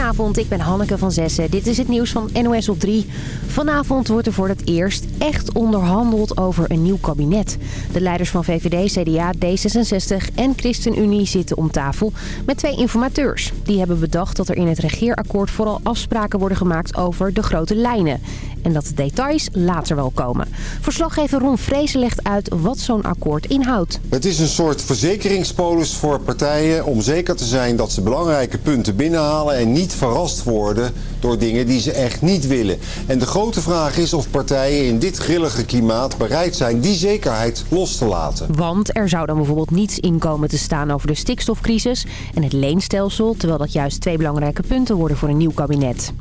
Goedenavond, ik ben Hanneke van Zessen. Dit is het nieuws van NOS op 3. Vanavond wordt er voor het eerst echt onderhandeld over een nieuw kabinet. De leiders van VVD, CDA, D66 en ChristenUnie zitten om tafel met twee informateurs. Die hebben bedacht dat er in het regeerakkoord vooral afspraken worden gemaakt over de grote lijnen. En dat de details later wel komen. Verslaggever Ron Vrezen legt uit wat zo'n akkoord inhoudt. Het is een soort verzekeringspolis voor partijen om zeker te zijn dat ze belangrijke punten binnenhalen en niet verrast worden door dingen die ze echt niet willen. En de grote vraag is of partijen in dit grillige klimaat bereid zijn die zekerheid los te laten. Want er zou dan bijvoorbeeld niets in komen te staan over de stikstofcrisis en het leenstelsel, terwijl dat juist twee belangrijke punten worden voor een nieuw kabinet.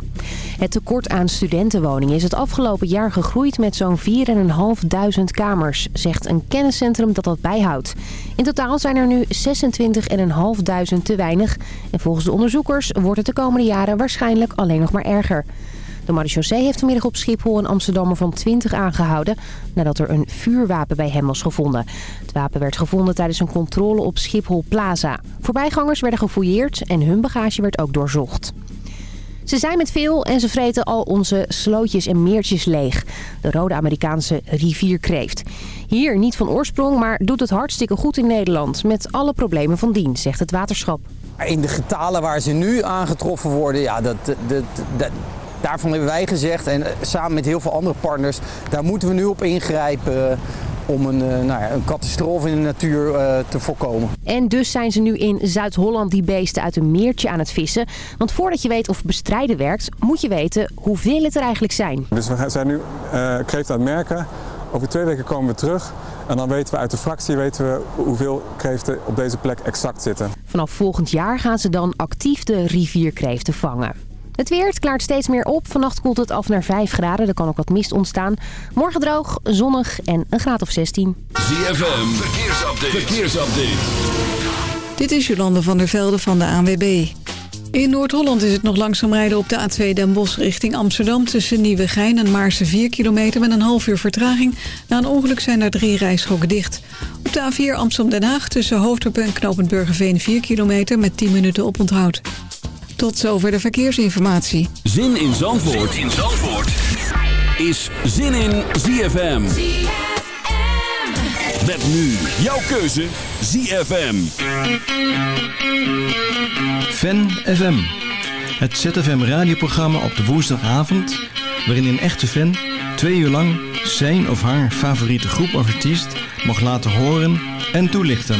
Het tekort aan studentenwoningen is het afgelopen jaar gegroeid met zo'n 4.500 kamers, zegt een kenniscentrum dat dat bijhoudt. In totaal zijn er nu 26.500 te weinig. En volgens de onderzoekers wordt het de komende jaren waarschijnlijk alleen nog maar erger. De marechaussee heeft vanmiddag op Schiphol een Amsterdammer van 20 aangehouden... nadat er een vuurwapen bij hem was gevonden. Het wapen werd gevonden tijdens een controle op Schiphol Plaza. Voorbijgangers werden gefouilleerd en hun bagage werd ook doorzocht. Ze zijn met veel en ze vreten al onze slootjes en meertjes leeg. De rode Amerikaanse rivierkreeft. Hier niet van oorsprong, maar doet het hartstikke goed in Nederland. Met alle problemen van dien, zegt het waterschap. In de getalen waar ze nu aangetroffen worden, ja, dat, dat, dat, daarvan hebben wij gezegd... en samen met heel veel andere partners, daar moeten we nu op ingrijpen om een, nou ja, een catastrofe in de natuur uh, te voorkomen. En dus zijn ze nu in Zuid-Holland die beesten uit een meertje aan het vissen. Want voordat je weet of bestrijden werkt, moet je weten hoeveel het er eigenlijk zijn. Dus we zijn nu uh, kreeft aan het merken. Over twee weken komen we terug. En dan weten we uit de fractie weten we hoeveel kreeften op deze plek exact zitten. Vanaf volgend jaar gaan ze dan actief de rivierkreeften vangen. Het weer, het klaart steeds meer op. Vannacht koelt het af naar 5 graden. Er kan ook wat mist ontstaan. Morgen droog, zonnig en een graad of 16. ZFM, verkeersupdate. verkeersupdate. Dit is Jolande van der Velde van de ANWB. In Noord-Holland is het nog langzaam rijden op de A2 Den Bosch richting Amsterdam... tussen Nieuwegein en Maarse 4 kilometer met een half uur vertraging. Na een ongeluk zijn er drie rijstroken dicht. Op de A4 Amsterdam-Den Haag tussen Hoofddorp en Knopend Burgerveen 4 kilometer... met 10 minuten op onthoud. Tot zover de verkeersinformatie. Zin in Zandvoort, zin in Zandvoort. is Zin in ZFM. ZFM. Met nu jouw keuze ZFM. Fan FM. Het ZFM radioprogramma op de woensdagavond... waarin een echte fan twee uur lang zijn of haar favoriete groep of artiest... mag laten horen en toelichten.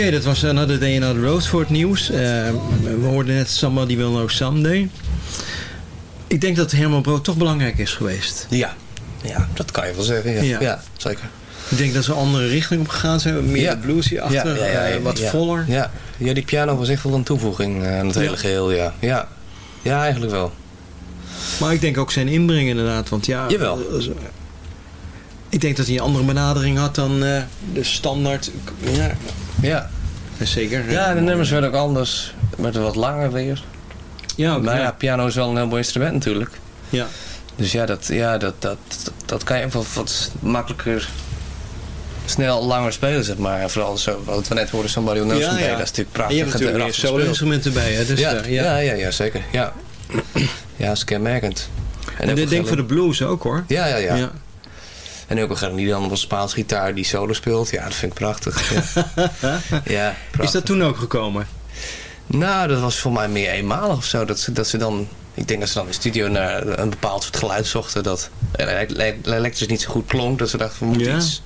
Oké, dat was Another Day Another Rose voor het nieuws. Uh, we hoorden net Somebody Will Know Someday. Ik denk dat Herman Brood toch belangrijk is geweest. Ja, ja dat kan je wel zeggen. Ja, Ja. ja. zeker. Ik denk dat ze een andere richting op gegaan zijn. Meer Ja. bluesy achter, Ja, eh, wat voller. Ja. ja, die piano was echt wel een toevoeging eh, aan het hele geheel. Ja. Ja. ja, eigenlijk wel. Maar ik denk ook zijn inbreng inderdaad. Want ja, Jawel. eh, ik denk dat hij een andere benadering had dan eh, de standaard. Ja, Ja, zeker. ja de nummers werden ook anders. Werd wat langer weer. Ja, maar ja, ja. piano is wel een heel mooi instrument natuurlijk. ja. Dus ja, dat, ja, dat, dat, dat, dat kan je wel wat makkelijker snel langer spelen, zeg maar. En vooral zo, wat we net hoorden, Somebody Who Knows Ja, ja. dat is natuurlijk En prachtig. je hebt natuurlijk eraf weer solo gespeeld. instrumenten bij. Hè? Dus, ja, eh, ja. Ja, ja, zeker. Ja, ja dat is kenmerkend. En ook dit denk voor de blues ook hoor. Ja, ja, ja. En ook een die dan op een Spaans gitaar die solo speelt. Ja, dat vind ik prachtig. Ja, ja Is dat toen ook gekomen? Nou, dat was voor mij meer eenmalig of zo. Dat ze, dat ze dan... Ik denk dat ze dan in de studio naar een bepaald soort geluid zochten. Dat elektrisch niet zo goed klonk. Dat ze dachten, we moeten Ja. iets,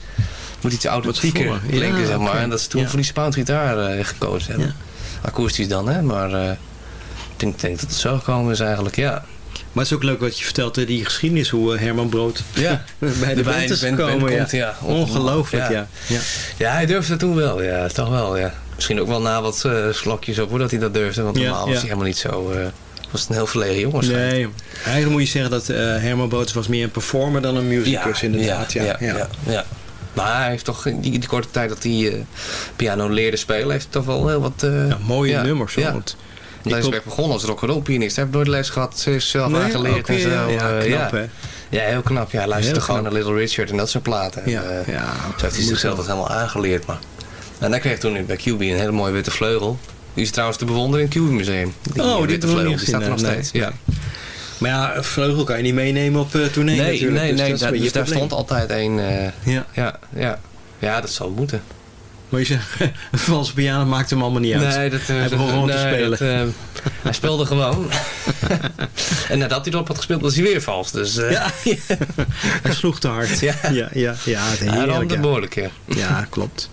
moet iets authentieker klinken, Ja, zeg maar. En dat ze toen Ja. voor die Spaans gitaar eh, gekozen hebben. Akoestisch dan, hè. Maar eh, ik denk, denk dat het zo gekomen is eigenlijk, ja. Maar het is ook leuk wat je vertelt, die geschiedenis, hoe eh, Herman Brood Ja, bij de band is de band- band gekomen. komt, ja. Ongelooflijk, ja. Ja. ja. Hij durfde toen wel, ja, toch wel, ja. Misschien ook wel na wat eh, slokjes op, hoe dat hij dat durfde. Want normaal was hij helemaal niet zo... eh, was het een heel verlegen jongen. waarschijnlijk. Nee, eigenlijk moet je zeggen dat Herman Brood was meer een performer dan een musicus inderdaad. Ja, ja, ja, ja. Maar hij heeft toch in die, die korte tijd dat hij piano leerde spelen, heeft toch wel heel wat... Ja, mooie ja, nummers. hoor. Ja, Kom- echt begonnen als rock'n'roll pianist. Heeft nooit les gehad, zelf Nee? aangeleerd en zo. ja. Eh, knap, ja. hè? Ja, heel knap. Ja, luisterde gewoon naar Little Richard en dat soort platen. En, Ja, eh, ja, Zo heeft hij zichzelf dat helemaal aangeleerd. Maar. En hij kreeg toen bij QB een hele mooie witte vleugel. Die is trouwens te bewonderen in het QB Museum. Die Oh, eh, die witte heb vleugel, die staat er nog steeds. nee. Ja. Maar ja, een vleugel kan je niet meenemen op eh tournee Nee, natuurlijk. nee, dus nee. dat is daar, dus daar stond altijd een. Ja. ja, ja. ja, dat zou moeten. Maar je zegt, een valse piano maakt hem allemaal niet uit. Nee, dat, eh, Hij dat- begon gewoon te spelen. dat, eh, hij speelde gewoon. en nadat hij erop had gespeeld, was hij weer vals. Dus eh Ja. Hij sloeg te hard. Ja. ja, ja, ja het heerlijk, ja. behoorlijk, ja. Ja, klopt.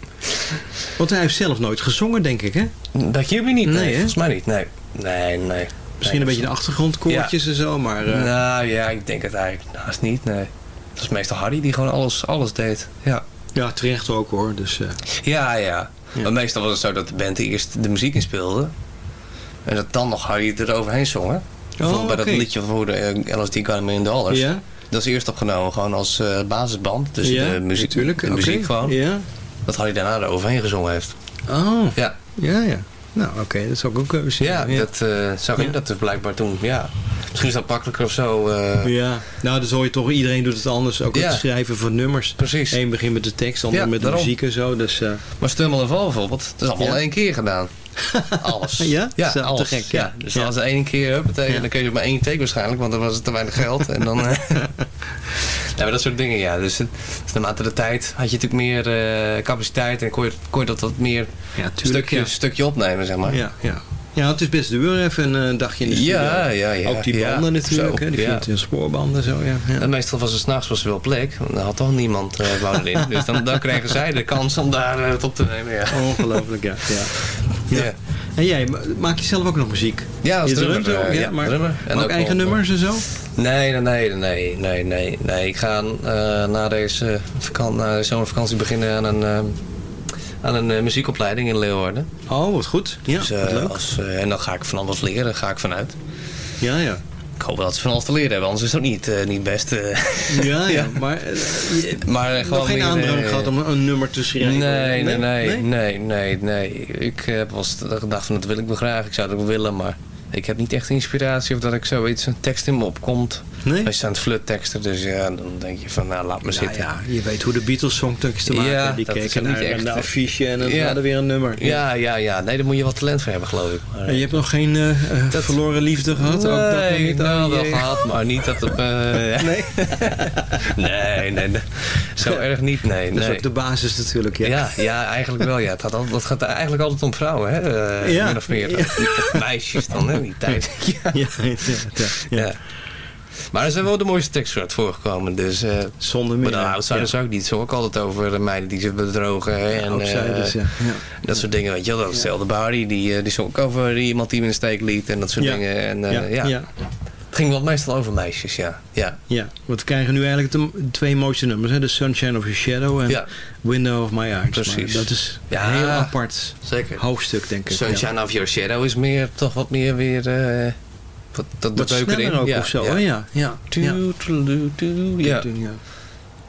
Want hij heeft zelf nooit gezongen, denk ik, hè? Bij QB niet, nee, volgens mij niet. Nee, nee, nee. Misschien een beetje de achtergrondkoortjes en zo, maar... eh, Nou ja, ik denk het eigenlijk naast niet, nee. Het was meestal Harry die gewoon alles, alles deed. Ja, Ja, terecht ook hoor. Dus, eh, ja, ja. Maar meestal was het zo dat de band eerst de muziek inspeelde. En dat dan nog Harry eroverheen zong. hè. Bijvoorbeeld bij dat liedje voor de eh, LSD Million Dollars. ja, Dat is eerst opgenomen gewoon als eh, basisband. Dus ja, de muziek, de muziek gewoon. Ja. Dat Harry daarna eroverheen gezongen heeft. Oh, Ja, ja, ja. Nou, oké, dat is ook een keuze. ja, dat eh zo ging Ja. dat dus blijkbaar toen. Ja. Misschien is dat makkelijker of zo. eh, Ja, nou dan hoor je toch, iedereen doet het anders. Ook Ja. het schrijven van nummers. Precies. Eén begint met de tekst, ander Ja, met de daarom. muziek en zo. Dus, eh, Maar Stummel en Val bijvoorbeeld, dat is allemaal Ja. één keer gedaan. Alles. Ja? Ja, te alles. gek, ja. ja. Dus was het één keer, Ja. dan kun je maar één take waarschijnlijk, want dan was het te weinig geld. En dan... eh, ja, maar dat soort dingen, ja. Dus, het- dus naarmate de tijd had je natuurlijk meer eh, capaciteit en kon je, kon je dat wat meer ja, tuurlijk. stukje, stukje opnemen, zeg maar. Ja, ja. ja, het is best duur even een dagje in de studio. Ja, ja, ja. Ook die ja. banden natuurlijk, Zo, hè, die ja. 24 spoorbanden zo, ja. ja. En meestal was het s'nachts was er wel plek, want dan had toch niemand uh, wou erin. Dus dan, dan kregen zij de kans om daar eh, het op te nemen, ja. Ongelooflijk, ja. ja. En jij, ma- maak je zelf ook nog muziek? ja als je drummer. drumt eh, ja, maar, drummer. maar ook eigen nummers en zo? Nee, nee, nee, nee, nee, nee. Ik ga eh, na deze na zomervakantie beginnen aan een, eh, aan een eh, muziekopleiding in Leeuwarden. Oh, wat goed. Ja, dus, eh, wat leuk. als, eh, en dan ga ik van alles leren, ga ik vanuit. Ja, ja. Ik hoop dat ze van alles te leren hebben, anders is het ook niet, eh, niet best. Ja, ja. Ja. Maar maar gewoon nog geen meer, aandrang eh, gehad om een nummer te schrijven? Nee, nee, nee, nee, nee, nee. Ik heb wel eens gedacht van dat wil ik wel graag, ik zou het ook willen, maar ik heb niet echt inspiratie of dat ik zoiets, een tekst in me opkomt. Nee? Wij staan het flutteksten, dus ja, dan denk je van nou laat me Ja, zitten. ja, je weet hoe de Beatles songteksten maken. Ja, die keken niet naar echt. een affiche en dan Ja. hadden weer een nummer. Ja, ja, ja. Nee, daar moet je wat talent voor hebben, geloof ik. Maar, En je hebt nog geen eh, eh, Dat- verloren liefde gehad? ook dat nee, niet? nou, Oh, wel jee. gehad, maar niet dat het... eh, Nee, nee, nee, nee. Zo erg niet, nee. dat is nee. ook de basis natuurlijk. Ja. Ja, ja, eigenlijk wel. Ja. Het, gaat altijd, gaat eigenlijk altijd om vrouwen, hè? Ja. Min of meer. Meisjes dan, hè? Die tijd. ja. Ja, ja. Maar er zijn wel de mooiste teksten uit voorgekomen. Dus, eh Zonder maar meer. de outsiders ook niet. Zo ook altijd over de meiden die zich bedrogen. En, Outsiders, eh, ja. ja. Dat soort dingen, weet je wel. Dat stelde Barry, die, eh, die zong ook over iemand die hem in de steek liet en dat soort dingen. En, ja. Het ging wel meestal over meisjes, ja. Ja, Ja, want we krijgen nu eigenlijk de twee mooiste nummers. Hè? The Sunshine of Your Shadow en ja Window of My Eyes. Precies. Maar dat is Ja. een heel apart zeker. hoofdstuk, denk ik. Sunshine of Your Shadow is meer, toch wat meer weer... eh wat, dat Wat sneller erin. ook ja, of zo, ja. Ja, ja.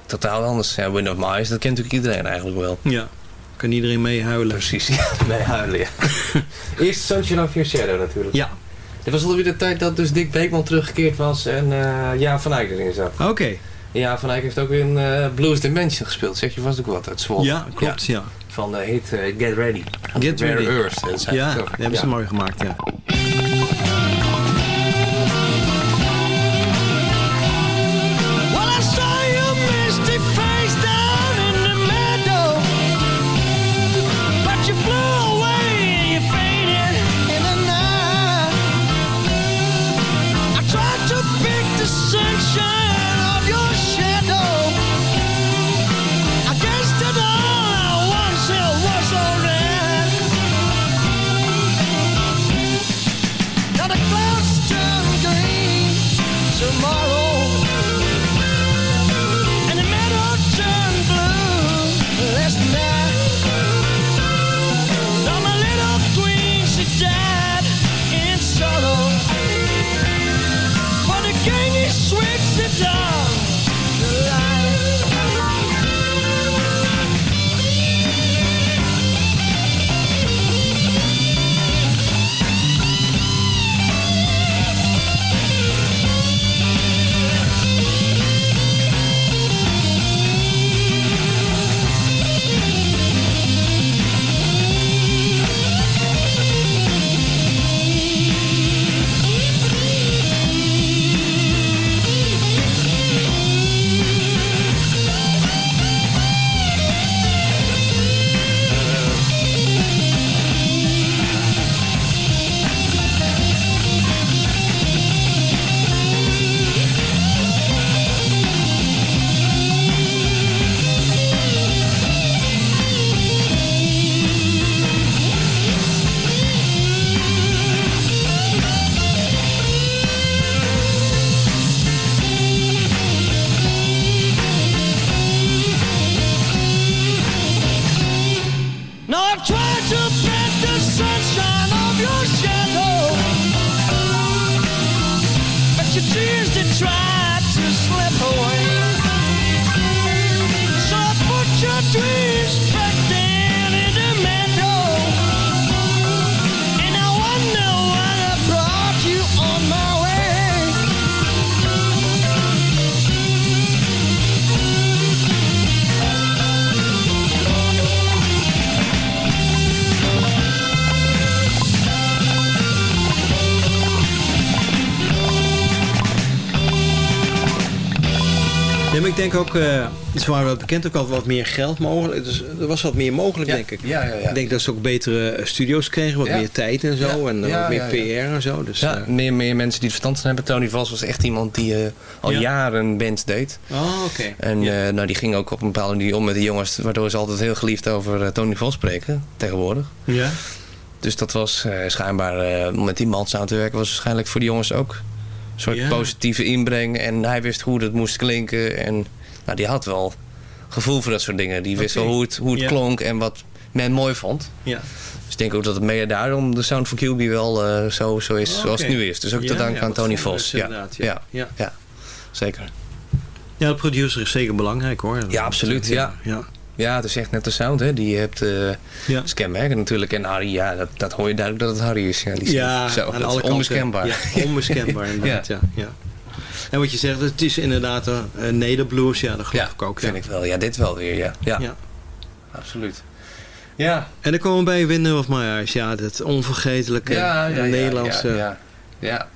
Totaal anders. Ja, Wind of My Eyes, dat kent natuurlijk iedereen eigenlijk wel. Ja. Kan iedereen meehuilen. Precies, ja. Mee huilen, ja. Eerst Sunshine of Your Shadow natuurlijk. Ja, Dit was alweer de tijd dat dus Dick Beekman teruggekeerd was en eh Jaan van Eyck erin zat. oké. Ja, Van Eyck heeft ook in eh, Blues Dimension gespeeld. Zeg je vast ook wat uit Zwolle. Ja, klopt, ja. Van de hit eh, Get Ready. Get Rare Ready. Earth. Ja, dat hebben ze mooi gemaakt, ja. Ook, eh ze waren wel bekend ook al wat meer geld mogelijk. Dus er was wat meer mogelijk, Ja, denk ik. ja, ja, ja. Ik denk dat ze ook betere eh, studio's kregen, wat meer tijd en zo. En eh, wat meer. PR en zo. Dus, Ja, meer, meer mensen die het verstand van hebben. Tony Vos was echt iemand die al Ja. jaren bands deed. Oh, oké. En nou, die ging ook op een bepaalde manier om met de jongens, waardoor ze altijd heel geliefd over Tony Vos spreken, tegenwoordig. ja. Dus dat was schijnbaar, om met die man samen te werken, was waarschijnlijk voor de jongens ook een soort Ja. positieve inbreng. En hij wist hoe dat moest klinken. En nou, die had wel gevoel voor dat soort dingen. Die wist wel hoe het, hoe het Ja. klonk en wat men mooi vond. Ja. Dus ik denk ook dat het mede daarom de sound van QB wel eh, zo, zo is zoals Oké. het nu is. Dus ook te danken ja, aan Tony Vos. ze Ja. inderdaad, Ja. ja. Zeker. ja, de producer is zeker belangrijk hoor. Ja, absoluut, ja. ja. Ja, het is echt net de sound. Hè. Die hebt eh Ja. natuurlijk. En Harry, ja, dat, dat hoor je duidelijk dat het Harry is. Ja, die Ja, zo, aan dat alle is kanten. onmiskenbaar. Ja, onmiskenbaar inderdaad, ja. ja. En wat je zegt, het is inderdaad een nederblues, ja, dat geloof Ja, ik ook. vind ja. ik wel. Ja, dit wel weer, ja. Ja, Ja. absoluut. Ja, En dan komen we bij Window of My Eyes, ja, dat onvergetelijke ja, ja, ja, Nederlandse... Ja, ja, ja.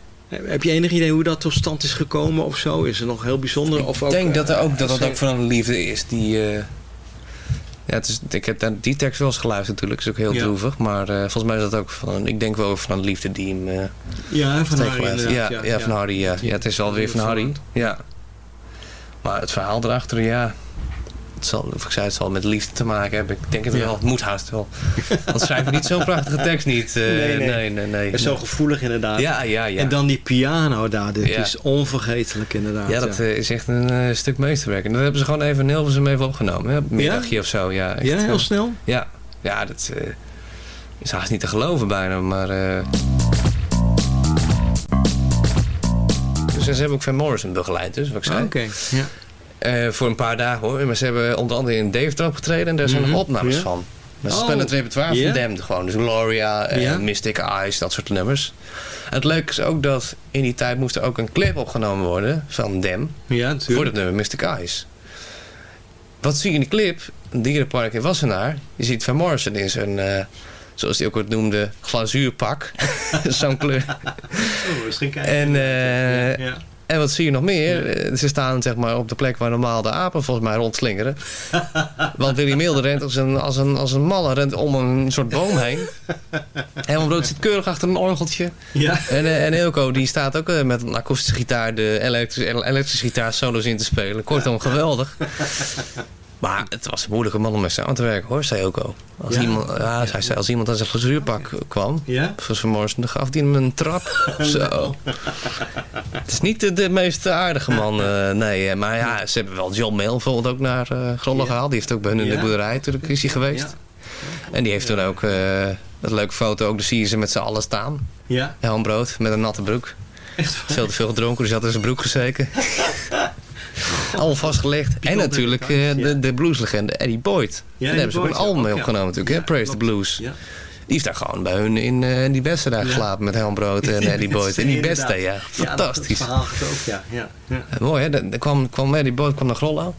Heb je enig idee hoe dat tot stand is gekomen of zo? Is het nog heel bijzonder? Of Ik ook, denk dat, er eh, ook, dat dat is- ook van een liefde is. Die, eh, ja, het is, ik heb die tekst wel eens geluisterd natuurlijk. is ook heel Ja. droevig. Maar eh, volgens mij is dat ook van ik denk wel van een liefde die hem eh Ja, van Harry ja, ja, ja, van. Harry. Ja. ja, het is wel weer van Harry. Ja. Maar het verhaal erachter, ja. Het zal, of ik zei, het zal met liefde te maken hebben. Ik denk het Ja. wel. Het moet haast wel. Want schrijven niet zo'n prachtige tekst niet. eh, Nee, nee. nee, nee. zo gevoelig inderdaad. Ja, ja, ja. En dan die piano daar, dit Ja. is onvergetelijk inderdaad. Ja, dat eh, is echt een eh, stuk meesterwerk. En dat hebben ze gewoon even in Hilversum even opgenomen. Hè? Middagje of zo. Ja, echt, ja, heel snel? Ja, ja dat is haast niet te geloven bijna. Maar, Dus ze hebben ook Van Morrison begeleid, dus wat ik zei. Ah, Oké, ja. Eh, voor een paar dagen hoor. Maar ze hebben onder andere in Deventer opgetreden en daar zijn Mhm, nog opnames ja. van. Maar ze Oh, spelen het repertoire van Damned gewoon. Dus Gloria, en? Mystic Eyes, dat soort nummers. En het leuke is ook dat in die tijd moest er ook een clip opgenomen worden van Dem. Ja, Voor dat nummer Mystic Eyes. Wat zie je in de clip? Een dierenpark in Wassenaar. Je ziet Van Morrison in zijn, eh, zoals hij ook het noemde, glazuurpak. Zo'n kleur. Oh, misschien kijken. En, eh, ja. En wat zie je nog meer? Eh, Ze staan zeg maar, op de plek waar normaal de apen volgens mij rondslingeren. Want Willy Milde rent als een, als, een, als een malle rent om een soort boom heen. Helemaal Brood zit keurig achter een orgeltje. Ja. En, eh, en Ilko die staat ook eh, met een akoestische gitaar de elektrische, elektrische gitaar solos in te spelen. Kortom, geweldig. Maar het was een moeilijke man om mee samen te werken hoor, zei Ilko. Als, Ja? iemand, ja, zij zei, als iemand aan zijn glazuurpak kwam, Ja? dan gaf hij hem een trap. Zo. Het is niet de, de meest aardige man, eh, nee. eh, Maar ja, ze hebben wel John bijvoorbeeld ook naar Groningen Ja. gehaald. Die heeft ook bij hun in de Ja. boerderij natuurlijk is hij geweest. En die heeft toen ook eh dat leuke foto, ook de zie je ze met z'n allen staan. Ja, Helm brood met een natte broek. echt Veel te veel gedronken, dus hij had in zijn broek gezeken. Allemaal vastgelegd. En natuurlijk eh, de, ja. de blueslegende Eddie Boyd. Ja, Daar hebben ze ook een ja, album mee ja. opgenomen natuurlijk. Hè? Ja, Praise the. Blues. Ja. Die is daar gewoon bij hun in eh, die beste daar Ja. geslapen met Helm Brood en Eddie Boyd. In die beste, ja. Ja, Fantastisch. dat gaat ook, ja. ja, ja. Eh, mooi hè, er kwam, kwam Eddie Boyd kwam naar Grollo.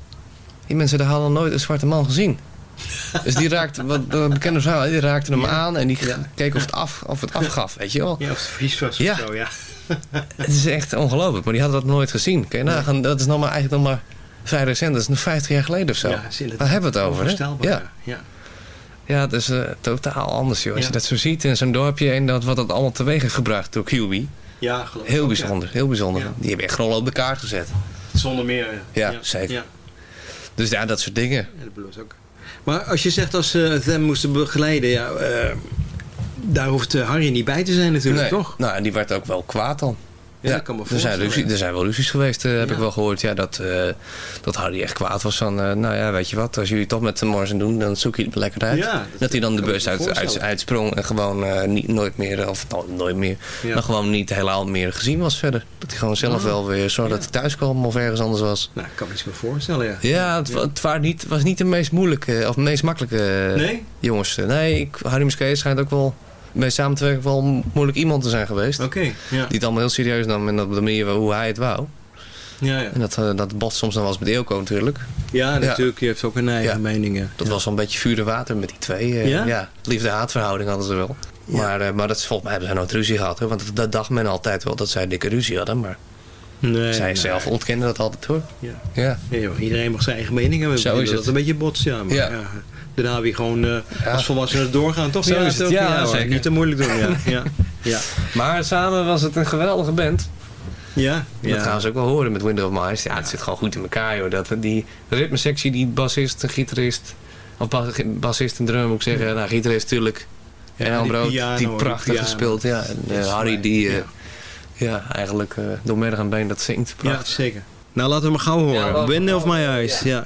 Die mensen daar hadden nooit een zwarte man gezien. Dus die raakte, wat een bekende vrouw, die raakte hem Ja. aan en die Ja. keek of het, af, of het afgaf, weet je wel. Ja, of het vies was Ja. of zo, ja. Het is echt ongelooflijk, maar die hadden dat nooit gezien. Kun je nagaan, dat is nog maar, eigenlijk nog maar vrij recent, dat is nog 50 jaar geleden of zo. Ja, Waar hebben we het over, hè? Ja. ja. ja. Ja, het is eh, totaal anders, joh. Als Ja. je dat zo ziet in zo'n dorpje en dat, wat dat allemaal teweeg heeft gebracht door QB. Ja, geloof ik Heel ook, bijzonder, heel bijzonder. Ja. Die hebben echt gewoon op de kaart gezet. ja. Zonder meer. Ja, zeker. Ja, Dus ja, dat soort dingen. en de blues ook. Maar als je zegt als ze them moesten begeleiden, ja, eh, daar hoeft eh, Harry niet bij te zijn natuurlijk, Nee. toch? Nou, en die werd ook wel kwaad dan. Ja, kan me er, zijn ruzie, er zijn wel ruzies geweest, eh, heb Ja. ik wel gehoord. Ja, dat, eh, dat Harry echt kwaad was van, nou ja, weet je wat, als jullie toch met de Morrison doen, dan zoek je het lekker uit. Ja, dat, hij dan de bus uit, uit, uitsprong en gewoon niet, nooit meer, of nou, nooit meer, maar gewoon niet helemaal meer gezien was verder. Dat hij gewoon zelf Ah. wel weer zorgde dat hij thuis kwam of ergens anders was. Nou, ik kan me iets meer voorstellen, ja. Ja, het, het waren niet, was niet de meest moeilijke, of meest makkelijke Nee? jongens. Nee, ik, Harry Musquet schijnt ook wel mee samen te werken wel moeilijk iemand te zijn geweest. Oké, ja. Die het allemaal heel serieus nam en op de manier hoe hij het wou. Ja, ja. En dat, eh, dat bot soms dan was met Eelco natuurlijk. ja, natuurlijk. Je heeft ook een eigen Ja. mening. ja. Dat was wel een beetje vuur en water met die twee. eh, Ja? Liefde-haatverhouding hadden ze wel. Maar, eh, maar dat volgens mij hebben ze nooit ruzie gehad. Hoor, want dat dacht men altijd wel dat zij dikke ruzie hadden. Maar Nee, Zij nee. zelf ontkende dat altijd hoor. Ja. Ja. Ja, joh, iedereen mag zijn eigen mening hebben. Zo is bedoel, het. Dat een beetje botst, ja. Maar, Ja. ja. Daarna weer gewoon eh, als volwassenen doorgaan, toch? Zo is het. Ja, zeker. Niet te moeilijk doen, ja. ja. ja. Maar samen was het een geweldige band. Ja, Dat ja. gaan ze ook wel horen met Window of Mines. Ja, het zit gewoon goed in elkaar joh. Dat, die ritmesectie, die bassist, gitarist... Of ba- bassist en drum moet ik zeggen. Nou, gitarist natuurlijk. Ja, en piano, die die prachtig gespeeld. Ja. En eh, Harry die... eh, ja. ja. eigenlijk eh, door merg en been dat zingt. ja, Prachtig. zeker. Nou, laten we maar gauw horen. laten we Wind of My Eyes, ja.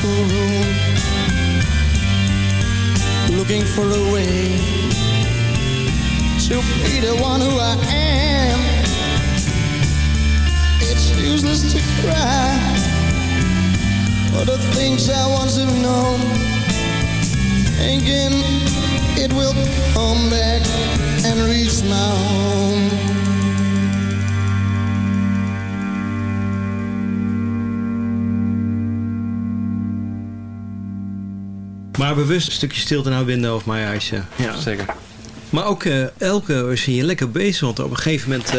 cool room, looking for a way to be the one who I am. It's useless to cry for the things I once have known. Thinking it will come back and reach my home. Maar bewust een stukje stilte naar Window of My Eyes, ja. ja. Zeker. Maar ook eh, Elke was hier lekker bezig. Want op een gegeven moment...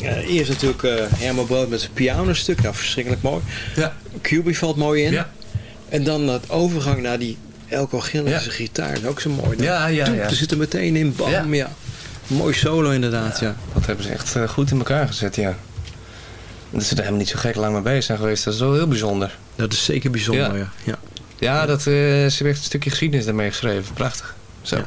ja, eerst natuurlijk eh Herman Brood met zijn pianostuk. Nou, verschrikkelijk mooi. Ja. Cuby valt mooi in. Ja. En dan dat overgang naar die Elko Gillis Ja. gitaar. Dat is ook zo mooi. Dan Ja, ja, ja. Er zit er meteen in. Bam, ja. Ja. Mooi solo inderdaad, ja. Dat hebben ze echt goed in elkaar gezet, ja. Dat ze er helemaal niet zo gek lang mee bezig zijn geweest. Dat is wel heel bijzonder. Dat is zeker bijzonder, ja. Ja. Ja. Ja, dat, eh, ze heeft een stukje geschiedenis daarmee geschreven. Prachtig. Zo. Ja.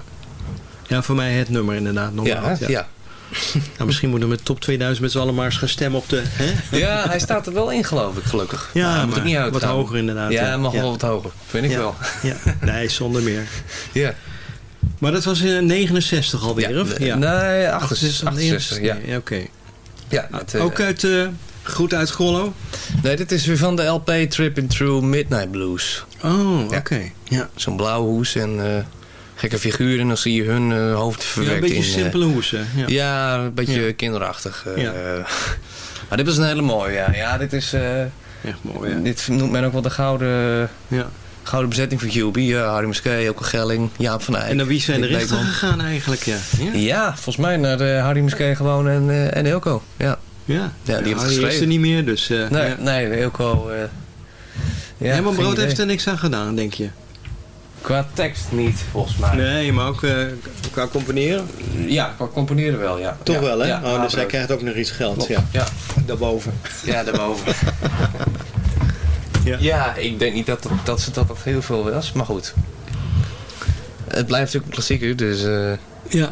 Ja, voor mij het nummer inderdaad. Nog Ja, hè? ja. Nou, misschien moeten we met top 2000 met z'n allen maar eens gaan stemmen op de... Hè? Ja, hij staat er wel in, geloof ik, gelukkig. Ja, Maar hij moet maar ook niet wat uitgaan. hoger inderdaad, Ja, ja. mag Ja. wel wat hoger. Vind ik Ja. wel. Ja, nee, zonder meer. Ja. Maar dat was in 69 alweer, Ja, of? de- nee, 68, 68, ja. ja Oké. Ja, met, eh, Ook uit, eh goed uit Gollo? Nee, dit is weer van de LP Tripping Through Midnight Blues. Oh, Ja. oké. Ja. Zo'n blauwe hoes en eh, gekke figuren en dan zie je hun eh, hoofd Ja, verwerkt een beetje in... eh, simpele hoesen. Ja. ja, een beetje Ja. kinderachtig. Ja. maar dit was een hele mooie, ja. Ja, dit is... Echt mooi, ja. Dit noemt men ook wel de gouden, ja. gouden bezetting van QB. Ja, Harry Muskee, Elke Gelling, Jaap van Eyck. En naar wie zijn de rechten gegaan eigenlijk? Ja, ja. Ja, volgens mij naar eh, Harry Muskee gewoon en, eh en Elko. Ja. Ja. die heeft het Harry is geschreven. er niet meer, dus... eh Nee, ja. nee, Elko... eh ja, Herman Brood idee. heeft er niks aan gedaan, denk je? Qua tekst niet, volgens mij. Nee, maar ook eh, qua componeren? Ja, qua componeren wel, ja. Toch Ja, wel, hè? Ja, oh, dus hij krijgt ook nog iets geld. Klopt, Ja. ja. Daarboven. Ja, daarboven. Ja. ja, ik denk niet dat, dat, dat, ze- dat dat heel veel was, maar goed. Het blijft natuurlijk een klassieker, dus... eh, Ja.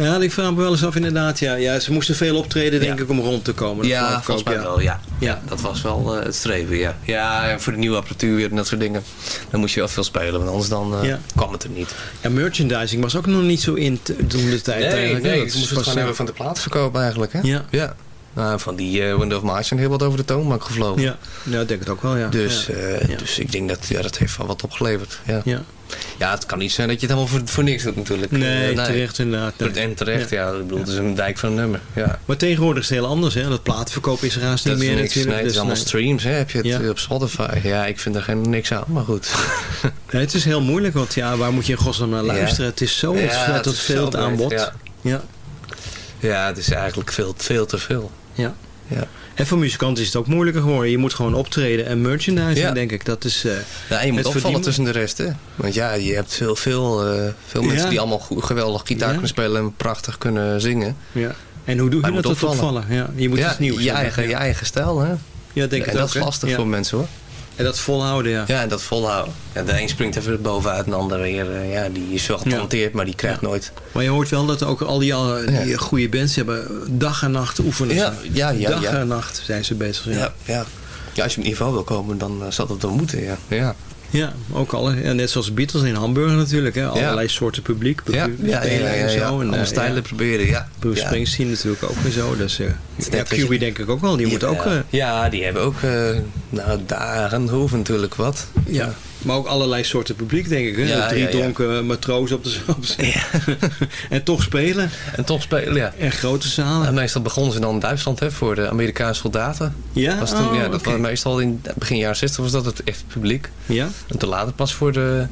Ja, ik vraag me wel eens af inderdaad. Ja, ja ze moesten veel optreden, denk Ja. ik, om rond te komen. Dat ja, volgens mij ja. wel, ja. Ja. Dat was wel eh, het streven, ja. Ja, voor de nieuwe apparatuur weer en dat soort dingen. Dan moest je wel veel spelen, want anders dan eh, kwam het er niet. Ja, merchandising was ook nog niet zo in toen de tijd Nee, eigenlijk. nee, Dat moest het gewoon eh, hebben van de plaatverkoop eigenlijk, hè? Ja. Ja. Nou, van die Window of March zijn heel wat over de toonbank gevlogen. Ja, ja, ik denk het ook wel, ja. Dus, Ja. dus ik denk dat ja, dat heeft wel wat opgeleverd. Ja. ja. Ja, het kan niet zijn dat je het helemaal voor, voor niks doet natuurlijk. Nee, Eh, terecht inderdaad. nee. En terecht, ja. Ik bedoel, het is een dijk van een nummer. Ja. Maar tegenwoordig is het heel anders, hè? Dat platenverkoop is er haast niet is meer niks, natuurlijk. nee, het is dus allemaal nee. streams, hè. Heb je het Ja. op Spotify? Ja, ik vind er geen, niks aan, maar goed. Nee, het is heel moeilijk, want ja, waar moet je in godsnaam naar Ja. luisteren? Het is zo ontzettend is veel aanbod. ja. Ja. Ja, het is eigenlijk veel, veel te veel. Ja. Ja. En voor muzikanten is het ook moeilijker geworden. Je moet gewoon optreden en merchandising, Ja. denk ik. Dat is... eh, Ja, en je moet opvallen verdienen. tussen de rest, hè. Want ja, je hebt veel, veel, eh, veel mensen Ja. die allemaal geweldig gitaar kunnen spelen en prachtig kunnen zingen. ja. En hoe doe je dat opvallen. opvallen? Ja, je moet iets nieuws je eigen, je eigen stijl, hè. Ja, denk ik en ook, dat is lastig voor mensen, hoor. En dat volhouden, ja. Ja, en dat volhouden. Ja, de een springt even bovenuit, en de ander weer, eh, ja, die is wel getalenteerd, maar die krijgt nooit. Maar je hoort wel dat ook al die, al die goede bands hebben dag en nacht oefenen. Ja, ja, ja, Dag en nacht zijn ze bezig. Ja, Ja, ja. ja, als je op niveau wil komen, dan eh, zal dat wel moeten, ja. Ja, ja ook al. Ja, net zoals Beatles in Hamburg natuurlijk. Hè. Allerlei soorten publiek. ja, publiek ja, ja, en ja. zo. En, Om eh, stijlen proberen, ja. Bruce. Springsteen natuurlijk ook en zo. Dus, eh ja, QB denk ik ook wel. Die moet ook... eh, ja, die hebben ook nou, dagen hoeven natuurlijk wat. ja. Maar ook allerlei soorten publiek, denk ik. Hè? Ja, Drie ja, ja. dronken matrozen op de de- En toch spelen. En toch spelen, ja. En grote zalen. En meestal begonnen ze dan in Duitsland hè, voor de Amerikaanse soldaten. Ja? Was toen, Oh, ja, dat oké. was meestal in begin jaren 60 was dat het echt publiek. Ja? En toen later pas voor de,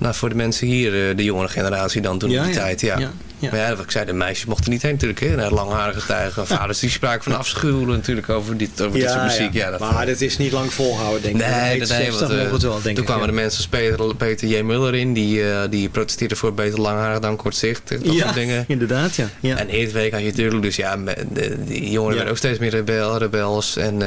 nou, voor de mensen hier, eh, de jongere generatie dan toen Ja, in die ja. tijd. Ja. Ja, ja. Maar ja, wat ik zei, de meisjes mochten niet heen natuurlijk. Hè. Naar langharige tuigen. Vaders die spraken van afschuwen natuurlijk over dit, over dit soort muziek. Ja, dat, maar dat is niet lang volhouden, denk ik. Nee, dat nee, want, het wel, denk toen ik. kwamen de mensen als Peter, Peter J. Muller in. Die, eh, die protesteerde voor beter langharig dan kortzicht. Dat ja, soort dingen. inderdaad, ja. ja. En eerder week had je natuurlijk, dus ja, de, die jongeren werden ook steeds meer rebel, rebels. En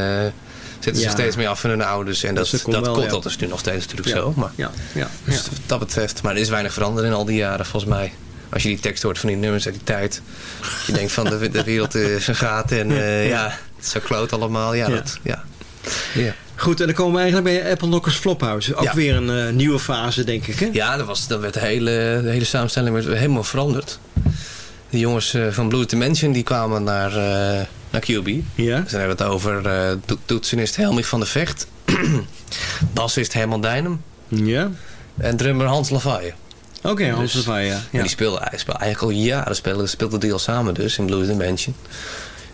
zetten zich Ja. steeds meer af van hun ouders. En Dus dat, dat komt dat, wel, is nu nog steeds natuurlijk zo. Maar, ja, ja, dus dat betreft, maar er is weinig veranderd in al die jaren volgens mij. Als je die tekst hoort van die nummers uit die tijd. Je denkt van de, de wereld is een gaat en eh, ja. het is zo kloot allemaal. Ja, Ja. Dat, ja. ja. Goed, en dan komen we eigenlijk bij Apple Knockers Flophouse. Ook Ja. weer een eh, nieuwe fase, denk ik, hè? Ja, dat, was, dat werd de hele, de hele samenstelling werd helemaal veranderd. De jongens eh, van Blue Dimension die kwamen naar, eh, naar QB. Ja? Dan hebben het over to- toetsenist Helmich van de Vecht. bassist Herman Dijnem. Ja? En drummer Hans Lavaille. Oké, Hans Dus- Lavaille, ja. Die speelde, eigenlijk al jaren speelde, speelde die al samen dus in Blue Dimension.